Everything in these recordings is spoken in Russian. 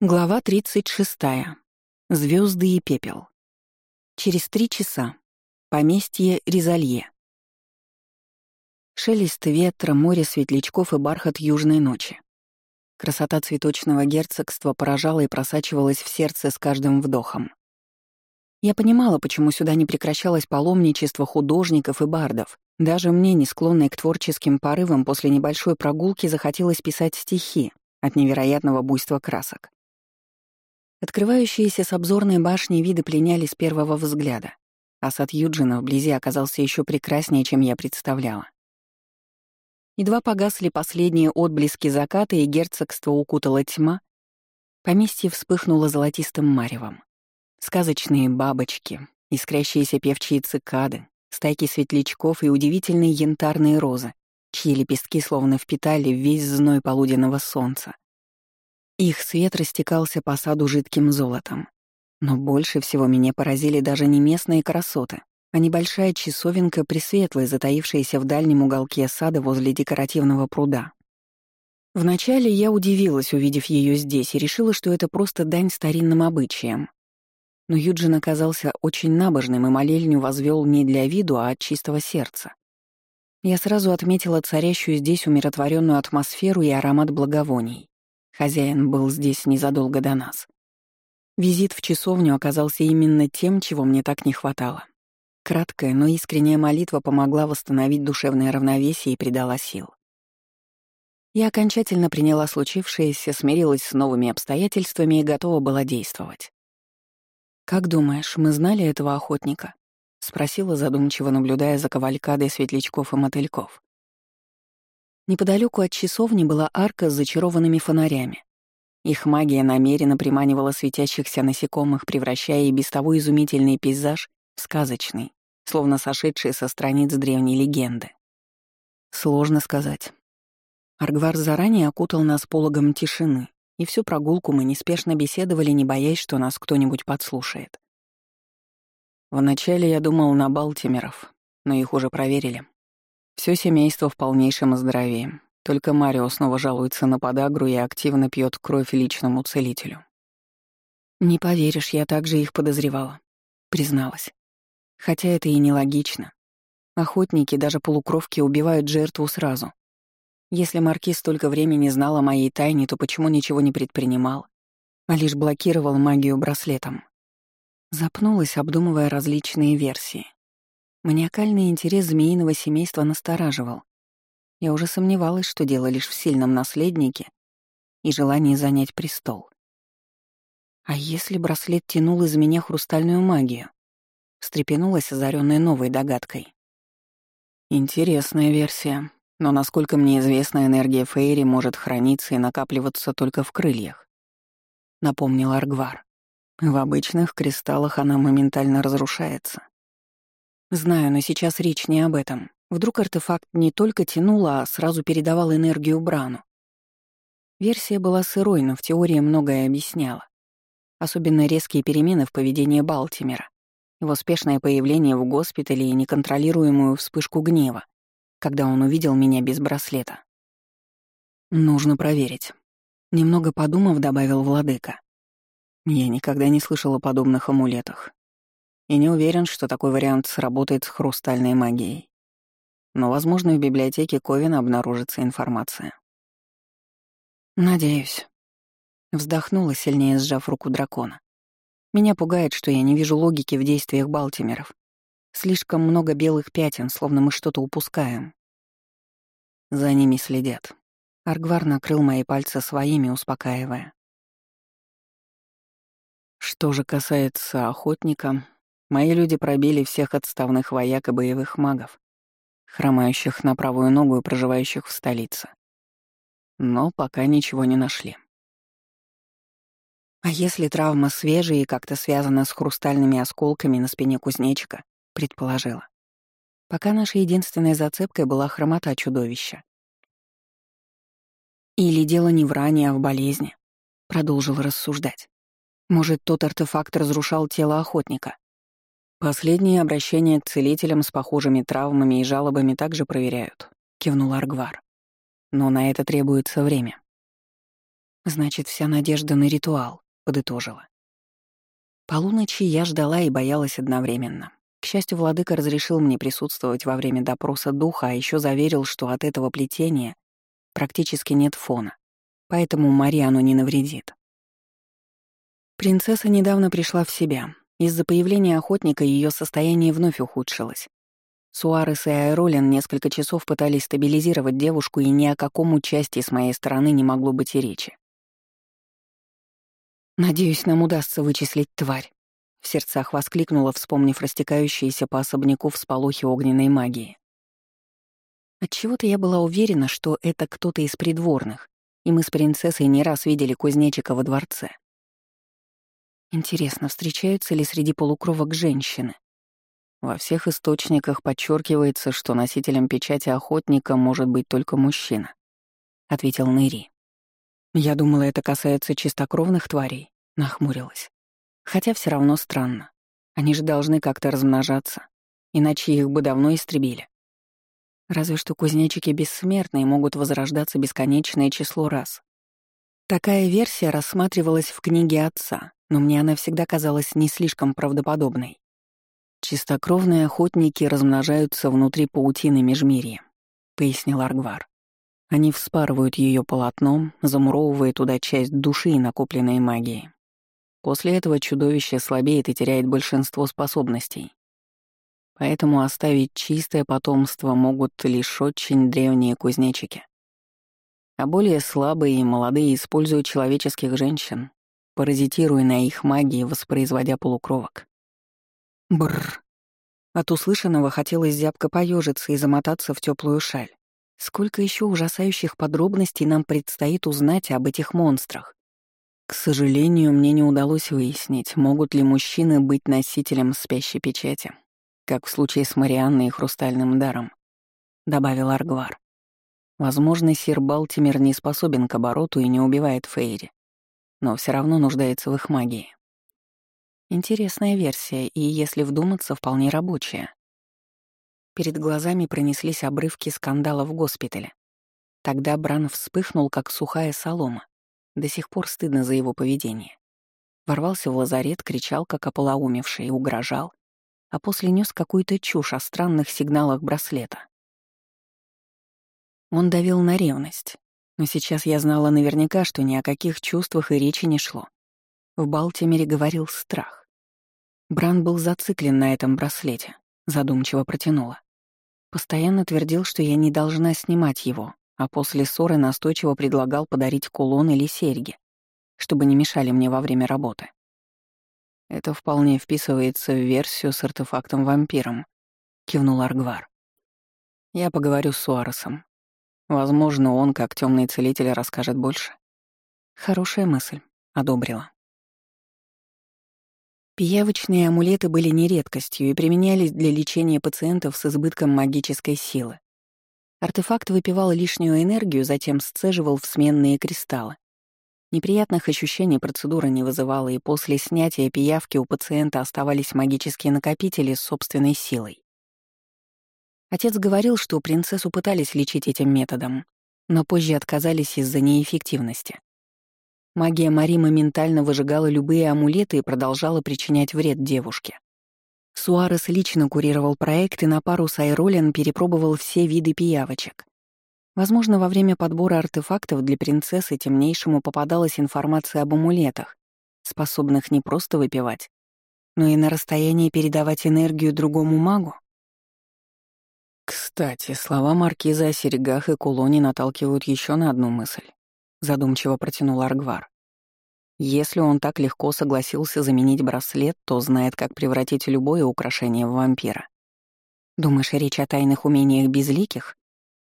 Глава 36. Звезды и пепел. Через три часа. Поместье Ризалье. Шелест ветра, море светлячков и бархат южной ночи. Красота цветочного герцогства поражала и просачивалась в сердце с каждым вдохом. Я понимала, почему сюда не прекращалось паломничество художников и бардов. Даже мне, не склонной к творческим порывам, после небольшой прогулки захотелось писать стихи от невероятного буйства красок. Открывающиеся с обзорной башни виды пленяли с первого взгляда, а сад Юджина вблизи оказался еще прекраснее, чем я представляла. Едва погасли последние отблески заката, и герцогство укутала тьма, поместье вспыхнуло золотистым маревом. Сказочные бабочки, искрящиеся певчие цикады, стайки светлячков и удивительные янтарные розы, чьи лепестки словно впитали весь зной полуденного солнца. Их свет растекался по саду жидким золотом. Но больше всего меня поразили даже не местные красоты, а небольшая часовенка пресветлая, затаившаяся в дальнем уголке сада возле декоративного пруда. Вначале я удивилась, увидев ее здесь, и решила, что это просто дань старинным обычаям. Но Юджин оказался очень набожным и молельню возвел не для виду, а от чистого сердца. Я сразу отметила царящую здесь умиротворенную атмосферу и аромат благовоний. Хозяин был здесь незадолго до нас. Визит в часовню оказался именно тем, чего мне так не хватало. Краткая, но искренняя молитва помогла восстановить душевное равновесие и придала сил. Я окончательно приняла случившееся, смирилась с новыми обстоятельствами и готова была действовать. «Как думаешь, мы знали этого охотника?» — спросила задумчиво, наблюдая за кавалькадой светлячков и мотыльков. Неподалеку от часовни была арка с зачарованными фонарями. Их магия намеренно приманивала светящихся насекомых, превращая и без того изумительный пейзаж в сказочный, словно сошедший со страниц древней легенды. Сложно сказать. Аргвар заранее окутал нас пологом тишины, и всю прогулку мы неспешно беседовали, не боясь, что нас кто-нибудь подслушает. Вначале я думал на Балтимеров, но их уже проверили. Все семейство в полнейшем здравии. Только Марио снова жалуется на подагру и активно пьет кровь личному целителю. «Не поверишь, я также их подозревала», — призналась. Хотя это и нелогично. Охотники, даже полукровки, убивают жертву сразу. Если Маркиз столько времени знал о моей тайне, то почему ничего не предпринимал, а лишь блокировал магию браслетом? Запнулась, обдумывая различные версии. Маниакальный интерес змеиного семейства настораживал. Я уже сомневалась, что дело лишь в сильном наследнике и желании занять престол. А если браслет тянул из меня хрустальную магию? Встрепенулась, озарённая новой догадкой. Интересная версия, но, насколько мне известно, энергия Фейри может храниться и накапливаться только в крыльях. Напомнил Аргвар. В обычных кристаллах она моментально разрушается. Знаю, но сейчас речь не об этом. Вдруг артефакт не только тянул, а сразу передавал энергию Брану. Версия была сырой, но в теории многое объясняла. Особенно резкие перемены в поведении Балтимера, его спешное появление в госпитале и неконтролируемую вспышку гнева, когда он увидел меня без браслета. «Нужно проверить», — немного подумав, добавил владыка. Я никогда не слышал о подобных амулетах, и не уверен, что такой вариант сработает с хрустальной магией. Но, возможно, в библиотеке Ковина обнаружится информация. «Надеюсь». Вздохнула, сильнее сжав руку дракона. Меня пугает, что я не вижу логики в действиях Балтимеров. Слишком много белых пятен, словно мы что-то упускаем. За ними следят. Аргвар накрыл мои пальцы своими, успокаивая. Что же касается охотника, Мои люди пробили всех отставных вояк и боевых магов, хромающих на правую ногу и проживающих в столице. Но пока ничего не нашли. А если травма свежая и как-то связана с хрустальными осколками на спине кузнечика, предположила. Пока нашей единственной зацепкой была хромота чудовища. Или дело не в ране, а в болезни, продолжил рассуждать. Может, тот артефакт разрушал тело охотника. Последние обращения к целителям с похожими травмами и жалобами также проверяют, кивнул Аргвар. Но на это требуется время. Значит, вся надежда на ритуал, подытожила. Полуночи я ждала и боялась одновременно. К счастью, владыка разрешил мне присутствовать во время допроса духа, а еще заверил, что от этого плетения практически нет фона, поэтому Мари оно не навредит. Принцесса недавно пришла в себя. Из-за появления охотника ее состояние вновь ухудшилось. Суарес и Айролин несколько часов пытались стабилизировать девушку, и ни о каком участии с моей стороны не могло быть и речи. «Надеюсь, нам удастся вычислить тварь», — в сердцах воскликнула, вспомнив растекающиеся по особняку всполохи огненной магии. Отчего-то я была уверена, что это кто-то из придворных, и мы с принцессой не раз видели кузнечика во дворце. Интересно, встречаются ли среди полукровок женщины? Во всех источниках подчеркивается, что носителем печати охотника может быть только мужчина, ответил Нэри. Я думала, это касается чистокровных тварей, нахмурилась. Хотя все равно странно. Они же должны как-то размножаться, иначе их бы давно истребили. Разве что кузнечики бессмертные могут возрождаться бесконечное число раз. Такая версия рассматривалась в книге отца, но мне она всегда казалась не слишком правдоподобной. «Чистокровные охотники размножаются внутри паутины межмирья», — пояснил Аргвар. Они вспарывают ее полотном, замуровывая туда часть души и накопленной магии. После этого чудовище слабеет и теряет большинство способностей. Поэтому оставить чистое потомство могут лишь очень древние кузнечики. А более слабые и молодые используют человеческих женщин, паразитируя на их магии, воспроизводя полукровок. Бррр. От услышанного хотелось зябко поежиться и замотаться в теплую шаль. Сколько еще ужасающих подробностей нам предстоит узнать об этих монстрах? К сожалению, мне не удалось выяснить, могут ли мужчины быть носителем спящей печати, как в случае с Марианной и Хрустальным даром, — добавил Аргвар. Возможно, сир Балтимер не способен к обороту и не убивает Фейри, но все равно нуждается в их магии. Интересная версия, и, если вдуматься, вполне рабочая. Перед глазами пронеслись обрывки скандала в госпитале. Тогда Бран вспыхнул, как сухая солома. До сих пор стыдно за его поведение. Ворвался в лазарет, кричал, как ополоумевший, угрожал, а после нес какую-то чушь о странных сигналах браслета. Он давил на ревность, но сейчас я знала наверняка, что ни о каких чувствах и речи не шло. В Балтимере говорил страх. Бран был зациклен на этом браслете, задумчиво протянула. Постоянно твердил, что я не должна снимать его, а после ссоры настойчиво предлагал подарить кулон или серьги, чтобы не мешали мне во время работы. Это вполне вписывается в версию с артефактом-вампиром, кивнул Аргвар. Я поговорю с Суаресом. Возможно, он, как темный целитель, расскажет больше. Хорошая мысль, одобрила. Пиявочные амулеты были не редкостью и применялись для лечения пациентов с избытком магической силы. Артефакт выпивал лишнюю энергию, затем сцеживал в сменные кристаллы. Неприятных ощущений процедура не вызывала, и после снятия пиявки у пациента оставались магические накопители с собственной силой. Отец говорил, что принцессу пытались лечить этим методом, но позже отказались из-за неэффективности. Магия Мари моментально выжигала любые амулеты и продолжала причинять вред девушке. Суарес лично курировал проект и на пару с Айролен перепробовал все виды пиявочек. Возможно, во время подбора артефактов для принцессы темнейшему попадалась информация об амулетах, способных не просто выпивать, но и на расстоянии передавать энергию другому магу. Кстати, слова маркиза о серьгах и кулоне наталкивают еще на одну мысль задумчиво протянул Аргвар. Если он так легко согласился заменить браслет, то знает, как превратить любое украшение в вампира. Думаешь, речь о тайных умениях безликих?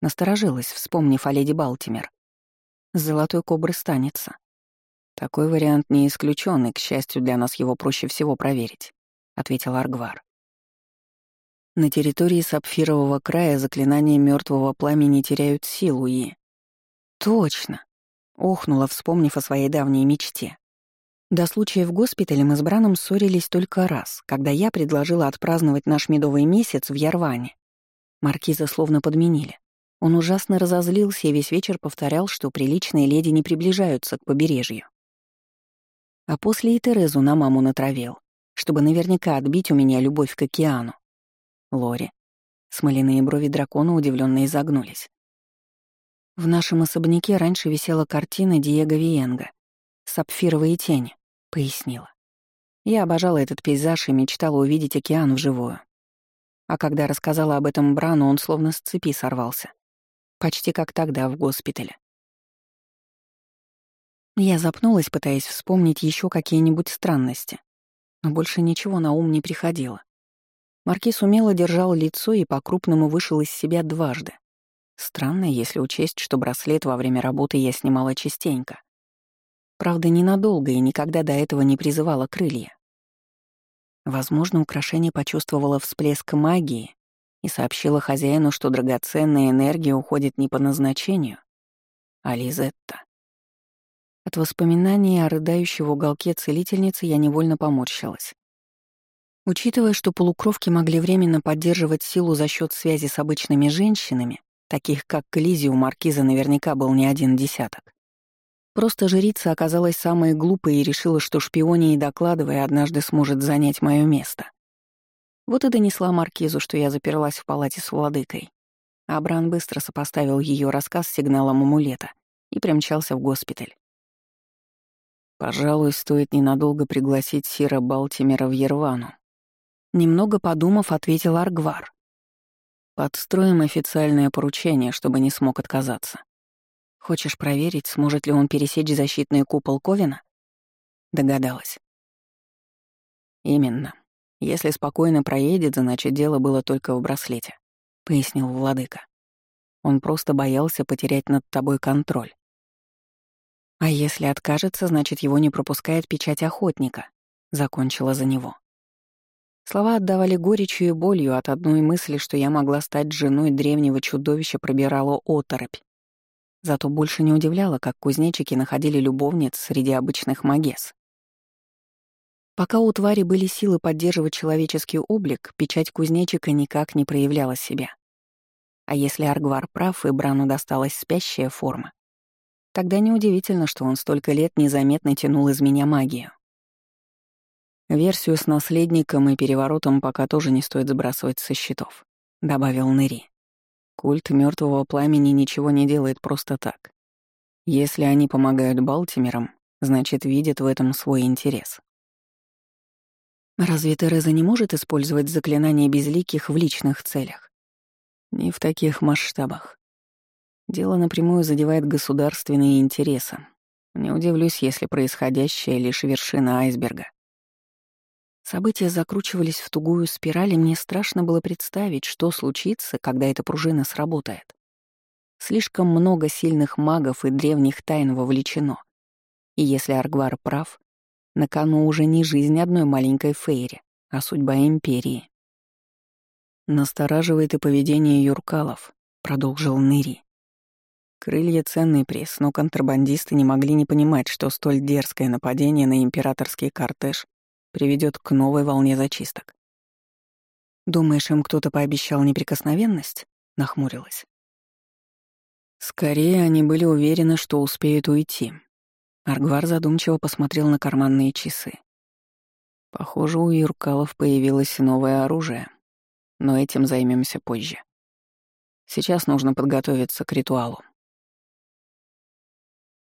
Насторожилась, вспомнив о леди Балтимер. С золотой кобры станется. Такой вариант не исключен, и, к счастью, для нас его проще всего проверить, ответил Аргвар. На территории сапфирового края заклинания мертвого пламени теряют силу и... Точно. Охнула, вспомнив о своей давней мечте. До случая в госпитале мы с Браном ссорились только раз, когда я предложила отпраздновать наш медовый месяц в Ярване. Маркиза словно подменили. Он ужасно разозлился и весь вечер повторял, что приличные леди не приближаются к побережью. А после и Терезу на маму натравил, чтобы наверняка отбить у меня любовь к океану. Лори. Смоляные брови дракона удивленно изогнулись. В нашем особняке раньше висела картина Диего Виенга «Сапфировые тени», — пояснила. Я обожала этот пейзаж и мечтала увидеть океан вживую. А когда рассказала об этом Брану, он словно с цепи сорвался. Почти как тогда в госпитале. Я запнулась, пытаясь вспомнить еще какие-нибудь странности, но больше ничего на ум не приходило. Маркиз умело держал лицо и по-крупному вышел из себя дважды. Странно, если учесть, что браслет во время работы я снимала частенько. Правда, ненадолго и никогда до этого не призывала крылья. Возможно, украшение почувствовало всплеск магии и сообщило хозяину, что драгоценная энергия уходит не по назначению, а Лизетта. От воспоминаний о рыдающей в уголке целительницы я невольно поморщилась. Учитывая, что полукровки могли временно поддерживать силу за счет связи с обычными женщинами, таких как Клизи у маркиза наверняка был не один десяток, Просто жрица оказалась самой глупой и решила, что шпионе и докладывая однажды сможет занять мое место. Вот и донесла Маркизу, что я заперлась в палате с владыкой. Абран быстро сопоставил ее рассказ с сигналом амулета и примчался в госпиталь. «Пожалуй, стоит ненадолго пригласить Сира Балтимера в Ервану». Немного подумав, ответил Аргвар. «Подстроим официальное поручение, чтобы не смог отказаться». Хочешь проверить, сможет ли он пересечь защитный купол Ковина? Догадалась. Именно. Если спокойно проедет, значит, дело было только в браслете, пояснил владыка. Он просто боялся потерять над тобой контроль. А если откажется, значит, его не пропускает печать охотника, закончила за него. Слова отдавали горечью и болью от одной мысли, что я могла стать женой древнего чудовища, пробирала оторопь. Зато больше не удивляло, как кузнечики находили любовниц среди обычных магес. Пока у твари были силы поддерживать человеческий облик, печать кузнечика никак не проявляла себя. А если Аргвар прав и Брану досталась спящая форма, тогда неудивительно, что он столько лет незаметно тянул из меня магию. Версию с наследником и переворотом пока тоже не стоит сбрасывать со счетов, добавил Нэри. Культ мертвого пламени ничего не делает просто так. Если они помогают Балтимерам, значит, видят в этом свой интерес. Разве Тереза не может использовать заклинания безликих в личных целях? Не в таких масштабах. Дело напрямую задевает государственные интересы. Не удивлюсь, если происходящее — лишь вершина айсберга. События закручивались в тугую спираль, и мне страшно было представить, что случится, когда эта пружина сработает. Слишком много сильных магов и древних тайн вовлечено. И если Аргвар прав, на кону уже не жизнь одной маленькой Фейри, а судьба Империи. «Настораживает и поведение юркалов», — продолжил Ныри. Крылья — ценный приз, но контрабандисты не могли не понимать, что столь дерзкое нападение на императорский кортеж приведет к новой волне зачисток. «Думаешь, им кто-то пообещал неприкосновенность?» — нахмурилась. Скорее, они были уверены, что успеют уйти. Аргвар задумчиво посмотрел на карманные часы. Похоже, у Юркалов появилось новое оружие, но этим займемся позже. Сейчас нужно подготовиться к ритуалу.